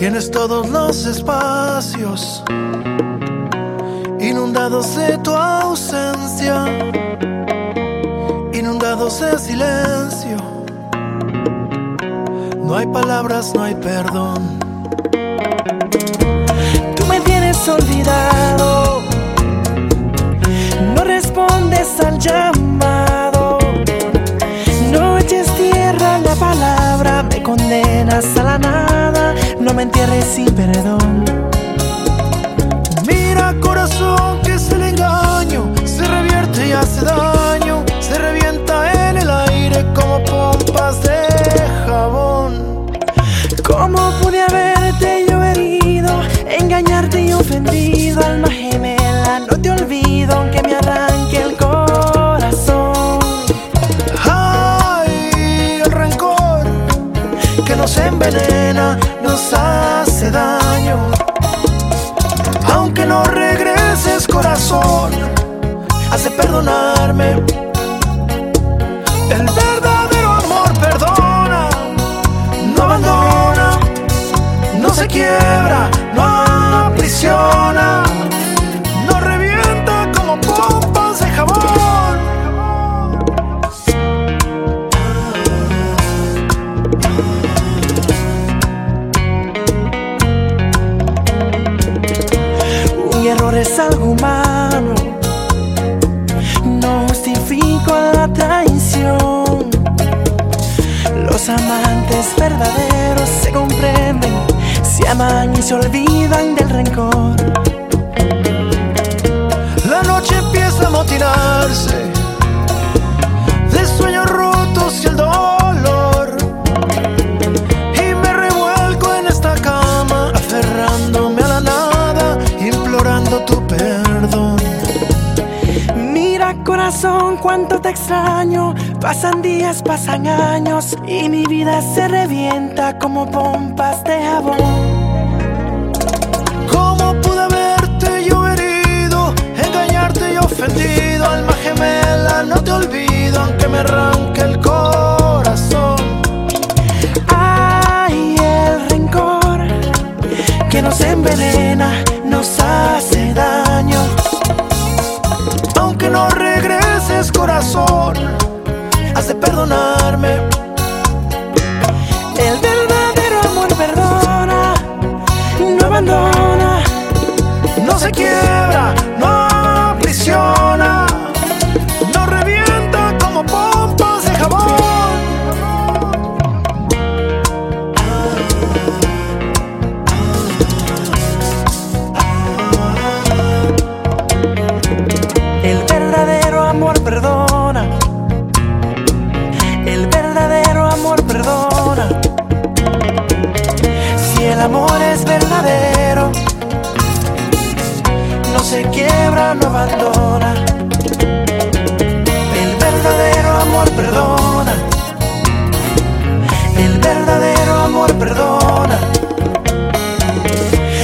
Tienes todos los espacios inundados de tu ausencia, inundados de silencio. No hay palabras, no hay perdón. Tú me tienes olvidado, no respondes al llamado, no eches tierra la palabra, me condenas a la nada, no me entierres sin perdón. Mira corazón que es el engaño, se revierte y hace daño, se revienta en el aire como pompas de jabón. ¿Cómo pude haberte que nos envenena, nos hace daño. Aunque no regreses corazón, hace perdonarme. El verdadero amor perdona, no abandona, no se quiebra, no aprisiona, algo humano, no justifico la traición. Los amantes verdaderos se comprenden, se aman y se olvidan del rencor. Corazón, cuánto te extraño. Pasan días, pasan años y mi vida se revienta como pompas de jabón. ¿Cómo pude haberte yo herido, engañarte y ofendido? Alma gemela, no te olvido, aunque me arranque el corazón. Ay, el rencor que nos envenena, se quiebra, no abandona. El verdadero amor perdona. El verdadero amor perdona.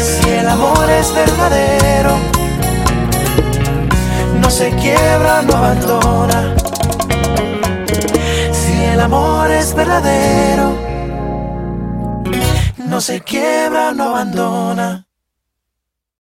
Si el amor es verdadero, no se quiebra, no abandona. Si el amor es verdadero, no se quiebra, no abandona.